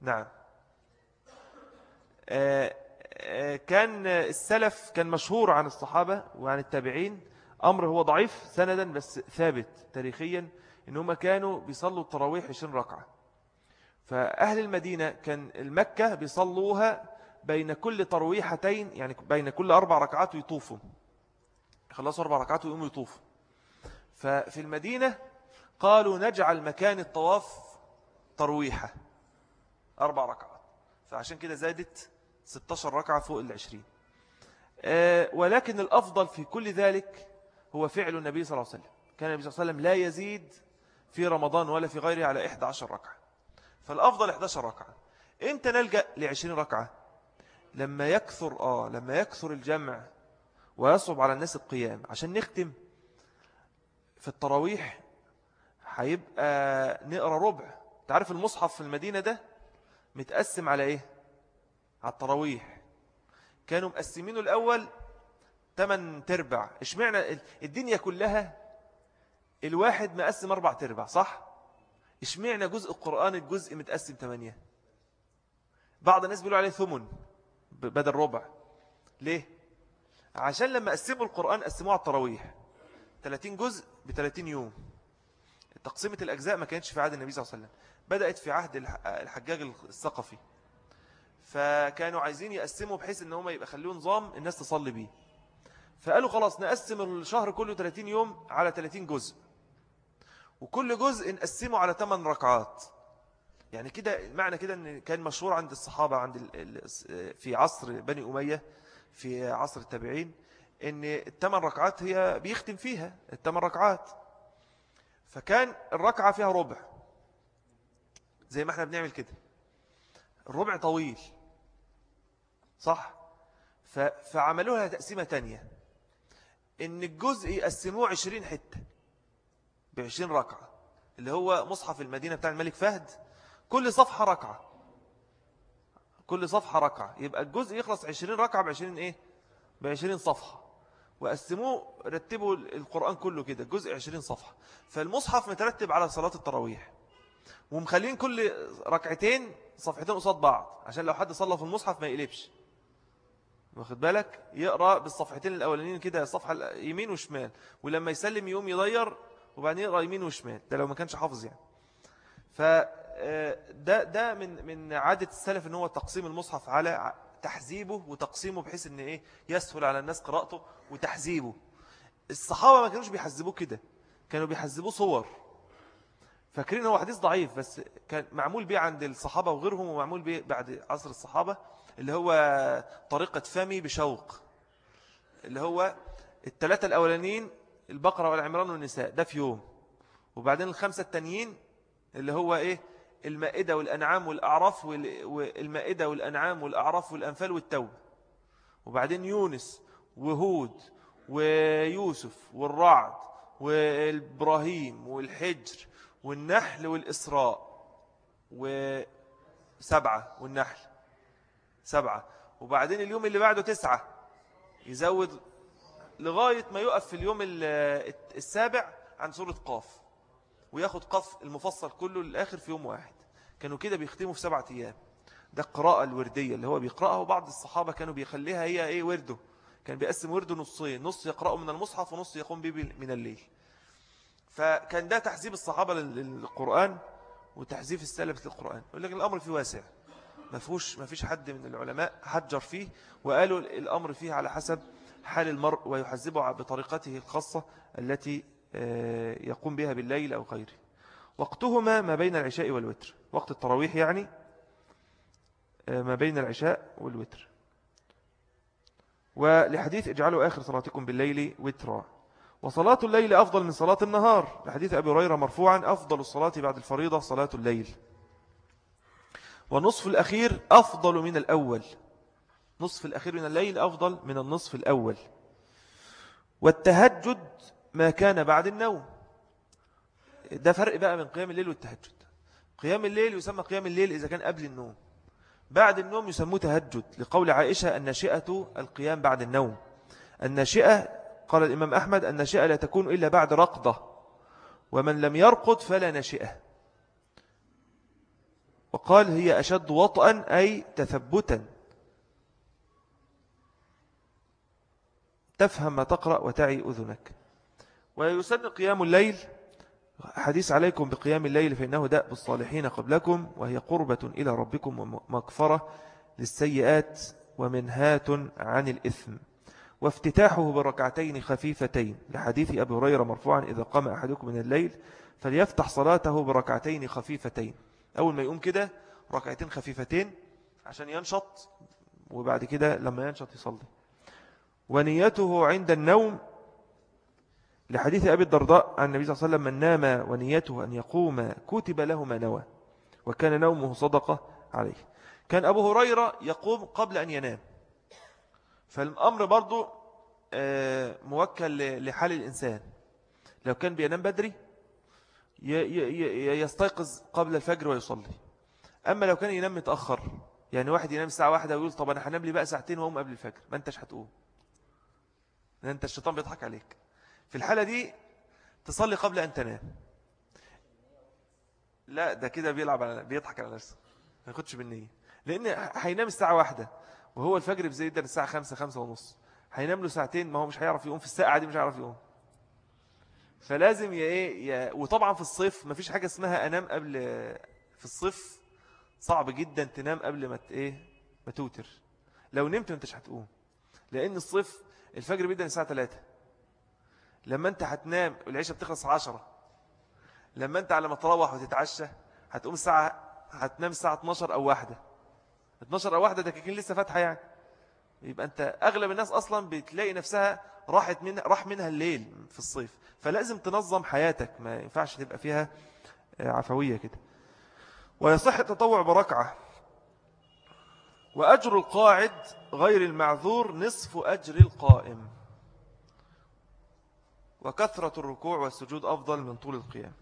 نعم. آه، آه، كان السلف كان مشهور عن الصحابة وعن التابعين. أمر هو ضعيف سندا بس ثابت تاريخيا إنهم كانوا بيصلوا التراويح 20 ركعة. فأهل المدينة كان المكة بيصلوها بين كل ترويحتين يعني بين كل أربع ركعات ويطوفوا. خلصوا أربع ركعات ويقوموا يطوفوا. ففي المدينة قالوا نجعل مكان الطواف ترويحة. أربع ركعات. فعشان كده زادت 16 ركعة فوق العشرين آه، ولكن الأفضل في كل ذلك هو فعل النبي صلى الله عليه وسلم. كان النبي صلى الله عليه وسلم لا يزيد في رمضان ولا في غيره على 11 ركعة. فالأفضل 11 ركعة. إمتى نلجأ ل 20 ركعة؟ لما يكثر آه لما يكثر الجمع ويصعب على الناس القيام. عشان نختم في التراويح هيبقى نقرأ ربع. تعرف المصحف في المدينة ده متقسم على إيه؟ على التراويح. كانوا مقسمينه الأول 8 تربع. اشمعنى الدنيا كلها الواحد مقسم أربع تربع صح؟ اشمعنى جزء القرآن الجزء متقسم 8 بعض الناس بيقولوا عليه ثمن بدل ربع. ليه؟ عشان لما قسموا القرآن قسموه على التراويح. 30 جزء ب 30 يوم. تقسيمة الأجزاء ما كانتش في عهد النبي صلى الله عليه وسلم. بدأت في عهد الحجاج الثقفي. فكانوا عايزين يقسموا بحيث إن هم يبقى خلوه نظام الناس تصلي بيه. فقالوا خلاص نقسم الشهر كله 30 يوم على 30 جزء. وكل جزء نقسمه على 8 ركعات. يعني كده معنى كده إن كان مشهور عند الصحابة عند في عصر بني أمية في عصر التابعين إن الثمان ركعات هي بيختم فيها الثمان ركعات. فكان الركعة فيها ربع. زي ما إحنا بنعمل كده. الربع طويل. صح؟ فعملوها تقسيمة تانية. إن الجزء يقسموه عشرين حتة. بعشرين ركعة. اللي هو مصحف المدينة بتاع الملك فهد. كل صفحة ركعة. كل صفحة ركعة. يبقى الجزء يخلص عشرين ركعة بعشرين إيه؟ بعشرين صفحة. وقسموه رتبوا القرآن كله كده جزء عشرين صفحة. فالمصحف مترتب على صلاة التراويح. ومخلين كل ركعتين صفحتين قصاد بعض عشان لو حد صلى في المصحف ما يقلبش. واخد بالك؟ يقرأ بالصفحتين الأولانيين كده صفحة يمين وشمال. ولما يسلم يوم يضير وبعدين يقرأ يمين وشمال. ده لو ما كانش حافظ يعني. ده من من عادة السلف إن هو تقسيم المصحف على تحزيبه وتقسيمه بحيث إن إيه يسهل على الناس قراءته وتحزيبه. الصحابة ما كانوش بيحزبوه كده كانوا بيحزبوه صور. فاكرين هو حديث ضعيف بس كان معمول بيه عند الصحابة وغيرهم ومعمول بيه بعد عصر الصحابة اللي هو طريقة فمي بشوق. اللي هو الثلاثة الأولانيين البقرة والعمران والنساء ده في يوم. وبعدين الخمسة التانيين اللي هو إيه المائدة والأنعام والأعراف والمائدة والأنعام والأعراف والأنفال والتوبة وبعدين يونس وهود ويوسف والرعد والإبراهيم والحجر والنحل والإسراء وسبعة والنحل. سبعة. وبعدين اليوم اللي بعده تسعة. يزود لغاية ما يقف في اليوم السابع عن سورة قاف. وياخد قاف المفصل كله للآخر في يوم واحد. كانوا كده بيختموا في سبعة أيام. ده القراءة الوردية اللي هو بيقرأها وبعض الصحابة كانوا بيخليها هي إيه وردة. كان بيقسم ورده نصين نص يقرأه من المصحف ونص يقوم به من الليل. فكان ده تحزيب الصحابة للقرآن وتحزيف السلف للقرآن. لك الأمر فيه واسع. ما فيهوش ما فيش حد من العلماء حجر فيه وقالوا الأمر فيه على حسب حال المرء ويحزبه بطريقته الخاصة التي آه، يقوم بها بالليل أو غيره. وقتهما ما بين العشاء والوتر. وقت التراويح يعني آه، ما بين العشاء والوتر. ولحديث اجعلوا آخر صلاتكم بالليل وترا. وصلاة الليل أفضل من صلاة النهار. لحديث أبي هريرة مرفوعا أفضل الصلاة بعد الفريضة صلاة الليل. والنصف الأخير أفضل من الأول. نصف الأخير من الليل أفضل من النصف الأول. والتهجد ما كان بعد النوم. ده فرق بقى من قيام الليل والتهجد. قيام الليل يسمى قيام الليل إذا كان قبل النوم. بعد النوم يسموه تهجد. لقول عائشة الناشئة القيام بعد النوم. الناشئة قال الإمام أحمد الناشئة لا تكون إلا بعد رقضة. ومن لم يرقد فلا ناشئة. وقال هي أشد وطئا أي تثبتا. تفهم ما تقرأ وتعي أذنك. ويسن قيام الليل حديث عليكم بقيام الليل فإنه دأب الصالحين قبلكم وهي قربة إلى ربكم ومغفرة للسيئات ومنهات عن الإثم. وافتتاحه بركعتين خفيفتين لحديث أبي هريرة مرفوعا إذا قام أحدكم من الليل فليفتح صلاته بركعتين خفيفتين. أول ما يقوم كده ركعتين خفيفتين عشان ينشط وبعد كده لما ينشط يصلي. ونيته عند النوم لحديث أبي الدرداء عن النبي صلى الله عليه وسلم من نام ونيته أن يقوم كتب له ما نوى وكان نومه صدقة عليه. كان أبو هريرة يقوم قبل أن ينام. فالأمر برضو آه، موكل لحال الإنسان. لو كان بينام بدري يستيقظ قبل الفجر ويصلي. أما لو كان ينام متأخر يعني واحد ينام الساعة واحدة ويقول طب أنا هنام لي بقى ساعتين وهم قبل الفجر ما أنتش هتقوم. أنت الشيطان بيضحك عليك. في الحالة دي تصلي قبل أن تنام. لا ده كده بيلعب على بيضحك على نفسه. ما ياخدش بالنية لأن هينام الساعة واحدة وهو الفجر بزي الساعة خمسة خمسة ونص. هينام له ساعتين ما هو مش هيعرف يقوم في الساعة دي مش هيعرف يقوم. فلازم يا إيه يا وطبعا في الصيف ما فيش حاجة اسمها أنام قبل في الصيف. صعب جدا تنام قبل ما إيه ما توتر. لو نمت ما أنتش هتقوم. لأن الصيف الفجر بيبدأ الساعة 3 لما انت هتنام العشاء بتخلص 10 لما انت على ما تروح وتتعشى هتقوم الساعة هتنام الساعة 12 أو واحدة. 12 أو واحدة ده كان لسه فاتحة يعني. يبقى انت أغلب الناس أصلا بتلاقي نفسها راحت من راح منها الليل في الصيف. فلازم تنظم حياتك ما ينفعش تبقى فيها آه، عفوية كده. ويصح التطوع بركعة. وأجر القاعد غير المعذور نصف أجر القائم. وكثرة الركوع والسجود أفضل من طول القيام.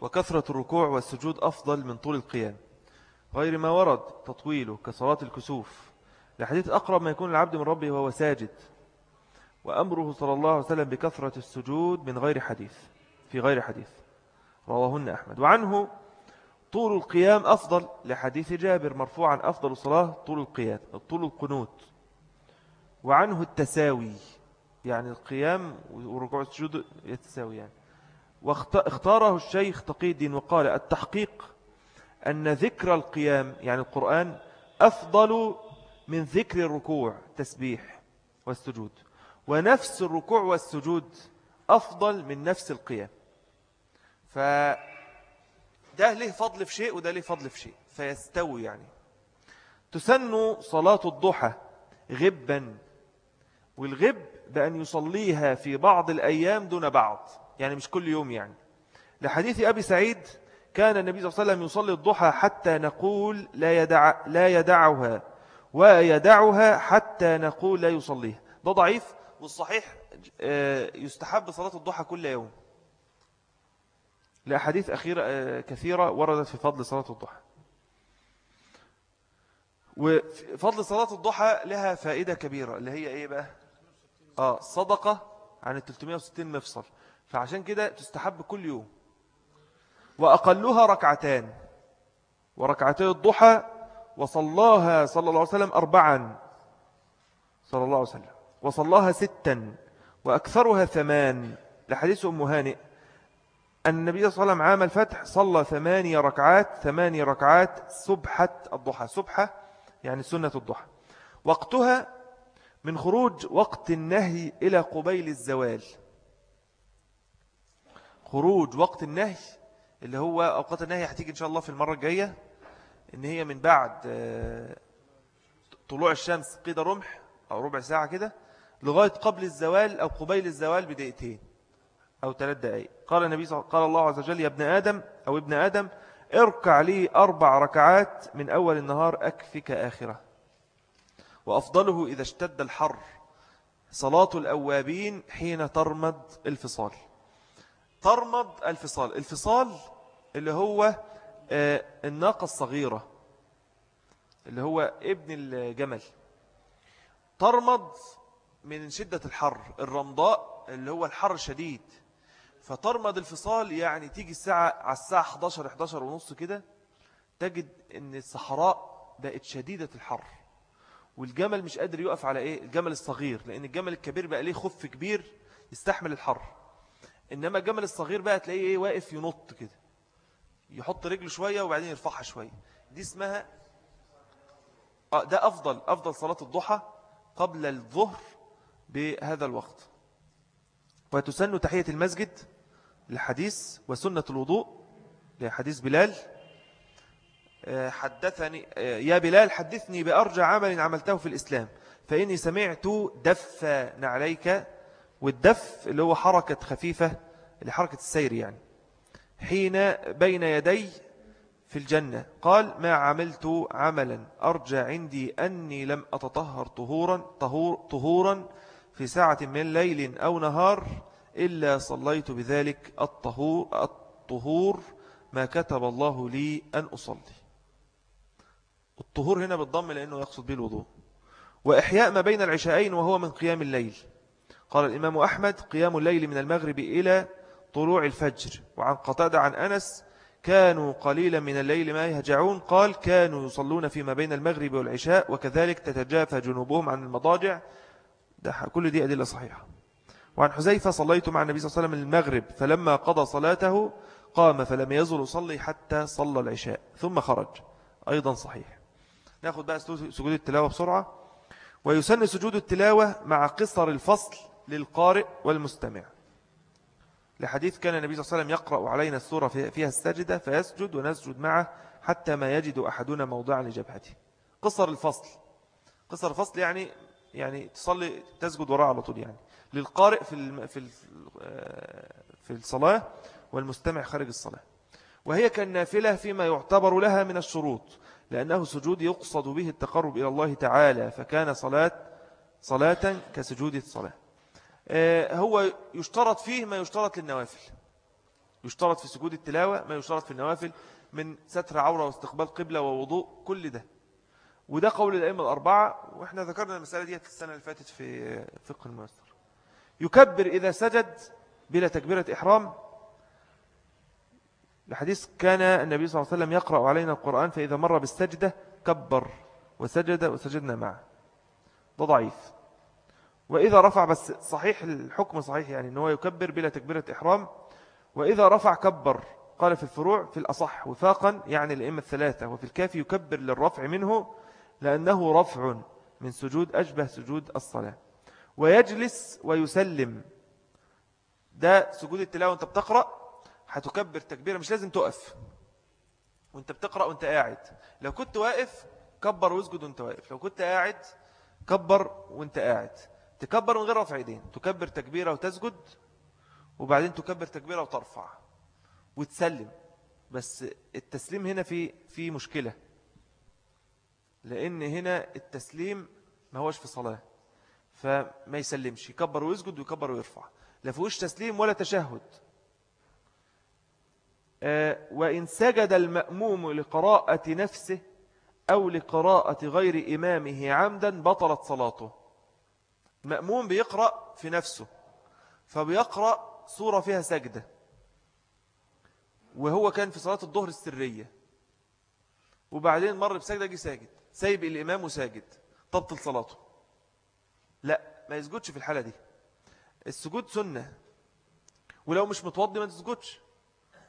وكثرة الركوع والسجود أفضل من طول القيام. غير ما ورد تطويله كصلاة الكسوف لحديث أقرب ما يكون العبد من ربه وهو ساجد وأمره صلى الله عليه وسلم بكثرة السجود من غير حديث في غير حديث. رواهن أحمد وعنه طول القيام أفضل لحديث جابر مرفوعا أفضل الصلاة طول القيام طول القنوت. وعنه التساوي يعني القيام وركوع السجود يتساوي يعني واختاره الشيخ تقي الدين وقال التحقيق أن ذكر القيام يعني القرآن أفضل من ذكر الركوع تسبيح والسجود ونفس الركوع والسجود أفضل من نفس القيام. فده له فضل في شيء وده له فضل في شيء فيستوي يعني. تسن صلاة الضحى غبا والغب بأن يصليها في بعض الأيام دون بعض. يعني مش كل يوم يعني. لحديث أبي سعيد كان النبي صلى الله عليه وسلم يصلي الضحى حتى نقول لا, يدع لا يدعها ويدعها حتى نقول لا يصليها. ده ضعيف والصحيح آه، يستحب صلاة الضحى كل يوم. لأحاديث أخيرة آه، كثيرة وردت في فضل صلاة الضحى. وفضل صلاة الضحى لها فائدة كبيرة اللي هي إيه بقى؟ آه صدقة عن ال 360 مفصل. فعشان كده تستحب كل يوم. وأقلها ركعتان. وركعتي الضحى وصلاها صلى الله عليه وسلم أربعا. صلى الله عليه وسلم. وصلاها ستا. وأكثرها ثمان لحديث أم هانئ. النبي صلى الله عليه وسلم عام الفتح صلى ثمانية ركعات ثمانية ركعات سبحة الضحى. سبحة يعني سنة الضحى. وقتها من خروج وقت النهي إلى قبيل الزوال. خروج وقت النهي اللي هو أوقات النهي هتيجي إن شاء الله في المرة الجاية إن هي من بعد آه، طلوع الشمس قيد رمح أو ربع ساعة كده لغاية قبل الزوال أو قبيل الزوال بدقيقتين أو ثلاث دقائق قال النبي قال الله عز وجل يا ابن آدم أو ابن آدم اركع لي أربع ركعات من أول النهار أكفك آخرة. وأفضله إذا اشتد الحر صلاة الأوابين حين ترمد الفصال. ترمد الفصال. الفصال اللي هو آه، الناقة الصغيرة اللي هو ابن الجمل. ترمد من شدة الحر. الرمضاء اللي هو الحر الشديد. فترمد الفصال يعني تيجي الساعة على الساعة 11 11 ونص كده تجد إن الصحراء بقت شديدة الحر. والجمل مش قادر يقف على إيه؟ الجمل الصغير. لأن الجمل الكبير بقى ليه خف كبير يستحمل الحر. إنما الجمل الصغير بقى تلاقيه إيه واقف ينط كده. يحط رجله شوية وبعدين يرفعها شوية. دي اسمها آه ده أفضل أفضل صلاة الضحى قبل الظهر بهذا الوقت. وتسن تحية المسجد لحديث وسنة الوضوء لحديث بلال. آه، حدثني آه، يا بلال حدثني بأرجع عمل عملته في الإسلام فإني سمعت دف نعليك والدف اللي هو حركة خفيفة لحركة السير يعني. حين بين يدي في الجنة قال ما عملت عملا أرجى عندي أني لم أتطهر طهورا, طهور طهورا في ساعة من ليل أو نهار إلا صليت بذلك الطهور, الطهور ما كتب الله لي أن أصلي. الطهور هنا بالضم لأنه يقصد به الوضوء. وإحياء ما بين العشاءين وهو من قيام الليل. قال الإمام أحمد قيام الليل من المغرب إلى طلوع الفجر. وعن قتادة عن أنس كانوا قليلا من الليل ما يهجعون. قال كانوا يصلون فيما بين المغرب والعشاء وكذلك تتجافى جنوبهم عن المضاجع. ده كل دي أدلة صحيحة. وعن حزيفة صليت مع النبي صلى الله عليه وسلم المغرب فلما قضى صلاته قام فلم يزل صلي حتى صلى العشاء. ثم خرج. أيضا صحيح. ناخد بقى سجود التلاوة بسرعة. ويسن سجود التلاوة مع قصر الفصل للقارئ والمستمع. لحديث كان النبي صلى الله عليه وسلم يقرأ علينا السورة فيها السجدة فيسجد ونسجد معه حتى ما يجد أحدنا موضعا لجبهته. قصر الفصل. قصر الفصل يعني يعني تصلي تسجد وراء على طول يعني. للقارئ في في آه، في الصلاة والمستمع خارج الصلاة. وهي كالنافلة فيما يعتبر لها من الشروط لأنه سجود يقصد به التقرب إلى الله تعالى فكان صلاة صلاة كسجود الصلاة. هو يشترط فيه ما يشترط للنوافل. يشترط في سجود التلاوة ما يشترط في النوافل من ستر عورة واستقبال قبلة ووضوء كل ده. وده قول الأئمة الأربعة وإحنا ذكرنا المسألة دي السنة اللي فاتت في فقه الميسر يكبر إذا سجد بلا تكبيرة إحرام. الحديث كان النبي صلى الله عليه وسلم يقرأ علينا القرآن فإذا مر بالسجدة كبر وسجد وسجدنا معه. ده ضعيف. وإذا رفع بس صحيح الحكم صحيح يعني أنه يكبر بلا تكبيرة إحرام. وإذا رفع كبر قال في الفروع في الأصح وفاقا يعني الأئمة الثلاثة وفي الكافي يكبر للرفع منه لأنه رفع من سجود أشبه سجود الصلاة. ويجلس ويسلم. ده سجود التلاوة وأنت بتقرأ هتكبر تكبيرة مش لازم تقف. وأنت بتقرأ وأنت قاعد. لو كنت واقف كبر واسجد وأنت واقف. لو كنت قاعد كبر وأنت قاعد. تكبر من غير رفع ايدين تكبر تكبيرة وتسجد وبعدين تكبر تكبيرة وترفع وتسلم. بس التسليم هنا في في مشكلة. لأن هنا التسليم ما هوش في صلاة. فما يسلمش يكبر ويسجد ويكبر ويرفع. لا فيهوش تسليم ولا تشهد. آه، وإن سجد المأموم لقراءة نفسه أو لقراءة غير إمامه عمدا بطلت صلاته. مأموم بيقرأ في نفسه فبيقرأ صورة فيها سجدة وهو كان في صلاة الظهر السرية. وبعدين مر بسجدة جي ساجد سايب الإمام وساجد تبطل صلاته. لا ما يسجدش في الحالة دي. السجود سنة. ولو مش متوضي ما تسجدش.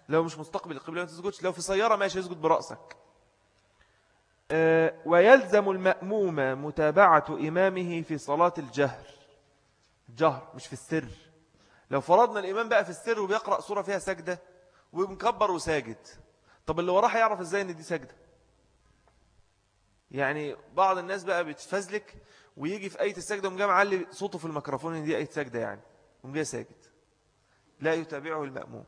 لو مش مستقبل القبلة ما تسجدش. لو في سيارة ماشي يسجد برأسك. ويلزم المأموم متابعة إمامه في صلاة الجهر. جهر مش في السر. لو فرضنا الإمام بقى في السر وبيقرأ سورة فيها سجدة ومكبر وساجد طب اللي وراه يعرف إزاي إن دي سجدة؟ يعني بعض الناس بقى بتفزلك ويجي في آية السجدة ومجمع علي صوته في الميكروفون إن دي آية سجدة يعني ومجا ساجد. لا يتابعه المأموم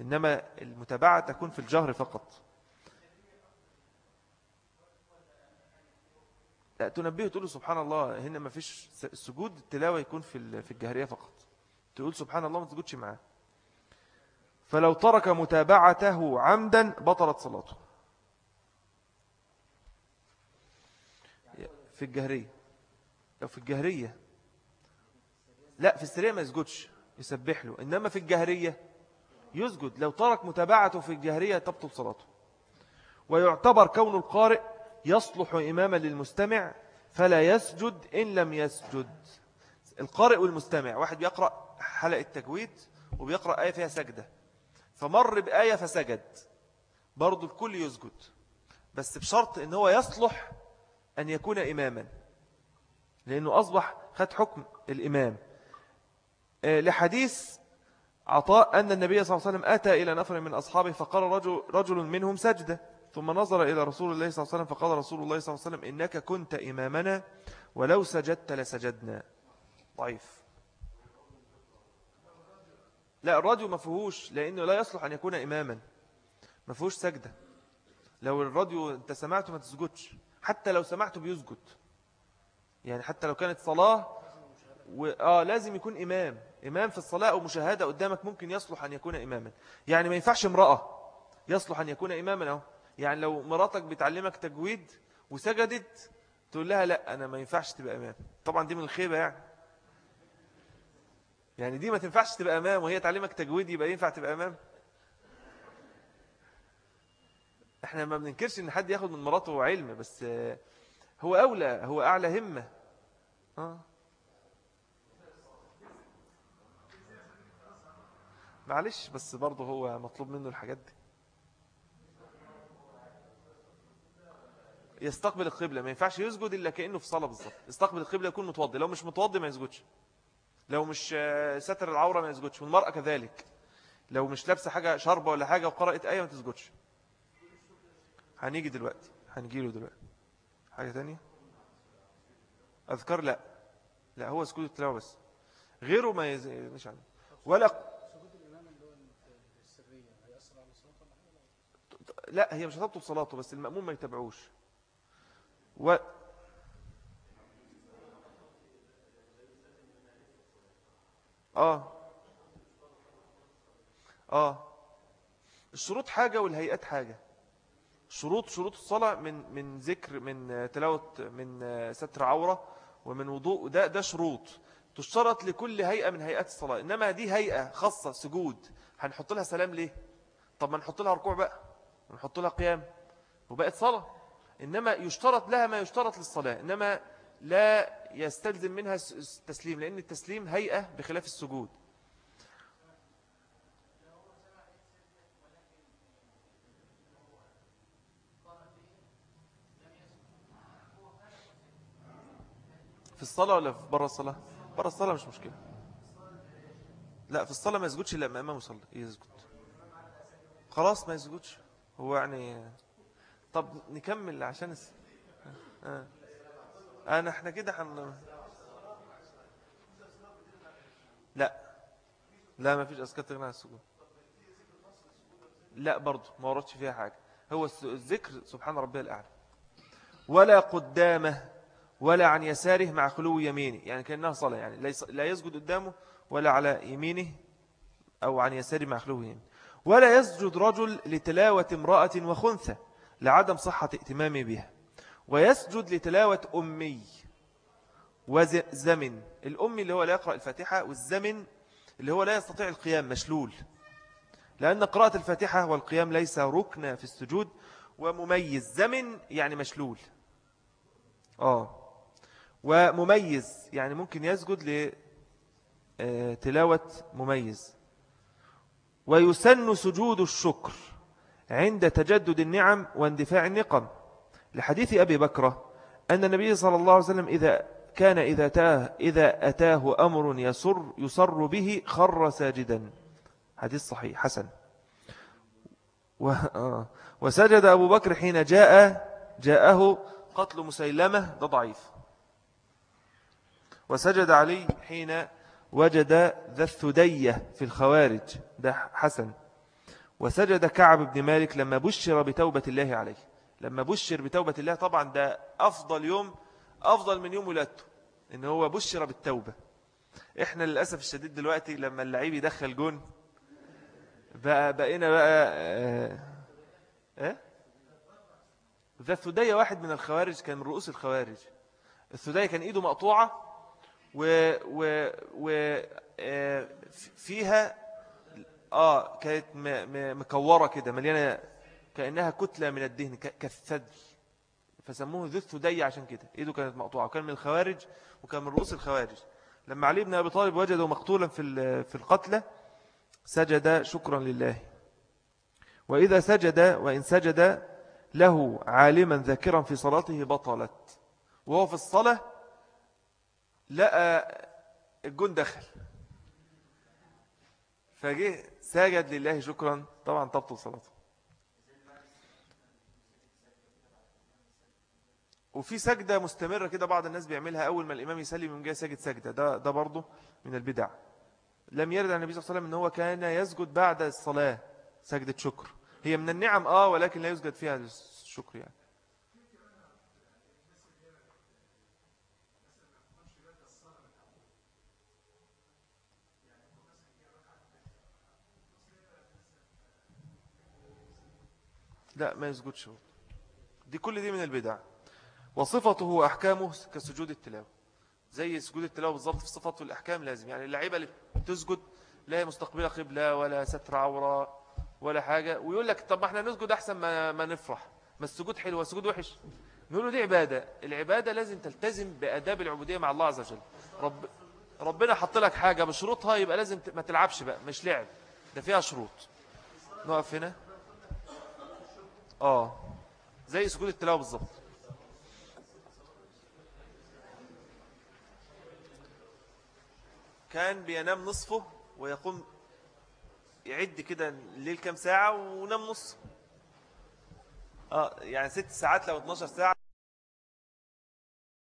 إنما المتابعة تكون في الجهر فقط. لا تنبيه تقول سبحان الله هنا ما فيش سجود التلاوة يكون في في الجهرية فقط. تقول سبحان الله ما تسجدش معاه. فلو ترك متابعته عمدا بطلت صلاته. في الجهرية لو في الجهرية لا في السرية ما يسجدش يسبح له. إنما في الجهرية يسجد. لو ترك متابعته في الجهرية تبطل صلاته. ويعتبر كون القارئ يصلح إماما للمستمع فلا يسجد إن لم يسجد. القارئ والمستمع واحد بيقرأ حلقة تجويد وبيقرأ آية فيها سجدة. فمر بآية فسجد برضو الكل يسجد. بس بشرط إن هو يصلح أن يكون إماما. لأنه أصبح خد حكم الإمام. آه، لحديث عطاء أن النبي صلى الله عليه وسلم أتى إلى نفر من أصحابه فقال رجل, رجل منهم سجدة. ثم نظر إلى رسول الله صلى الله عليه وسلم فقال رسول الله صلى الله عليه وسلم إنك كنت إمامنا ولو سجدت لسجدنا. ضعيف لا الراديو ما فيهوش لأنه لا يصلح أن يكون إماما. ما فيهوش سجدة. لو الراديو أنت سمعته ما تسجدش. حتى لو سمعته بيسجد. يعني حتى لو كانت صلاة و... آه لازم يكون إمام. إمام في الصلاة أو مشاهدة قدامك ممكن يصلح أن يكون إماما. يعني ما ينفعش امرأة يصلح أن يكون إماما أو يعني لو مراتك بتعلمك تجويد وسجدت تقول لها لا أنا ما ينفعش تبقى إمام. طبعا دي من الخيبة يعني. يعني دي ما تنفعش تبقى أمام وهي تعلمك تجويد يبقى ينفع تبقى أمام؟ إحنا ما بننكرش إن حد ياخد من مراته علم بس هو أولى هو أعلى همة. آه. معلش بس برضه هو مطلوب منه الحاجات دي. يستقبل القبلة ما ينفعش يسجد إلا كأنه في صلاة بالظبط. يستقبل القبلة يكون متوضي لو مش متوضي ما يسجدش. لو مش ستر العورة ما يسجدش والمرأة كذلك. لو مش لابسة حاجة شربة ولا حاجة وقرأت آية ما تسجدش. هنيجي دلوقتي هنجي له دلوقتي. حاجة تانية؟ أذكر لا. لا هو سجود التلاوة بس. غيره ما يز... مش عنه ولا لا هي مش هتبطل صلاته بس المأموم ما يتبعوش و آه. آه. الشروط حاجة والهيئات حاجة. شروط شروط الصلاة من من ذكر من تلاوة من ستر عورة ومن وضوء ده ده شروط. تشترط لكل هيئة من هيئات الصلاة. إنما دي هيئة خاصة سجود. هنحط لها سلام ليه؟ طب ما نحط لها ركوع بقى. ونحط لها قيام. وبقت صلاة. إنما يشترط لها ما يشترط للصلاة إنما لا يستلزم منها التسليم لأن التسليم هيئة بخلاف السجود. في الصلاة ولا في برا الصلاة؟ برا الصلاة مش مشكلة. لا في الصلاة ما يسجدش إلا أمام يصلي يسجد. خلاص ما يسجدش. هو يعني طب نكمل عشان الس... آه. أنا إحنا كده حن... لا. لا ما فيش أذكار تغنى عن السجود. لا برضه ما وردش فيها حاجة. هو الذكر سبحان ربي الأعلى. ولا قدامه ولا عن يساره مع خلو يمينه. يعني كأنها صلاة يعني لا يسجد قدامه ولا على يمينه أو عن يساره مع خلو يمينه. ولا يسجد رجل لتلاوة امرأة وخنثى. لعدم صحة ائتمامه بها. ويسجد لتلاوة أمي وزمن. الأمي اللي هو لا يقرأ الفاتحة والزمن اللي هو لا يستطيع القيام مشلول. لأن قراءة الفاتحة والقيام ليس ركن في السجود ومميز. زمن يعني مشلول. آه. ومميز يعني ممكن يسجد لتلاوة آه، مميز. ويسن سجود الشكر. عند تجدد النعم واندفاع النقم. لحديث أبي بكرة أن النبي صلى الله عليه وسلم إذا كان إذا أتاه, إذا أتاه أمر يسر, يسر به خر ساجدا. حديث صحيح حسن. و آه، وسجد أبو بكر حين جاء جاءه قتل مسيلمة ده ضعيف. وسجد علي حين وجد ذا الثدية في الخوارج ده حسن. وسجد كعب بن مالك لما بشر بتوبة الله عليه. لما بشر بتوبة الله طبعا ده أفضل يوم أفضل من يوم ولادته إن هو بشر بالتوبة. إحنا للأسف الشديد دلوقتي لما اللعيب يدخل جون بقى بقينا بقى آه إيه ذا الثدية واحد من الخوارج كان رؤوس الخوارج. الثدية كان إيده مقطوعة و, و, و آه، فيها آه كانت مكورة كده مليانة كأنها كتلة من الدهن كالثدي. فسموه ذو الثدي عشان كده. إيده كانت مقطوعة وكان من الخوارج وكان من رؤوس الخوارج. لما علي بن أبي طالب وجده مقتولا في في القتلة سجد شكرا لله. وإذا سجد وإن سجد له عالما ذاكرا في صلاته بطلت. وهو في الصلاة لقى الجون دخل. فجه ساجد لله شكرا. طبعا تبطل صلاته. وفي سجدة مستمرة كده بعض الناس بيعملها أول ما الإمام يسلم يوم جاي ساجد سجدة. ده, ده برضه من البدع. لم يرد عن النبي صلى الله عليه وسلم أنه كان يسجد بعد الصلاة سجدة شكر. هي من النعم آه ولكن لا يسجد فيها الشكر يعني. لا ما يسجدش دي كل دي من البدع. وصفته وأحكامه كسجود التلاوة. زي سجود التلاوة بالضبط في صفاته والأحكام لازم. يعني اللعيبة اللي بتسجد لا مستقبلة قبلة ولا ستر عورة ولا حاجة. ويقول لك طب ما إحنا نسجد أحسن ما, ما نفرح. ما السجود حلو والسجود وحش. نقول له دي عبادة. العبادة لازم تلتزم بأداب العبودية مع الله عز وجل. رب ربنا حط لك حاجة بشروطها يبقى لازم ما تلعبش بقى. مش لعب. ده فيها شروط. نقف هنا. آه. زي سجود التلاوة بالظبط. كان بينام نصفه ويقوم يعد كده الليل كام ساعة ونام نص آه يعني ست ساعات لو 12 ساعة.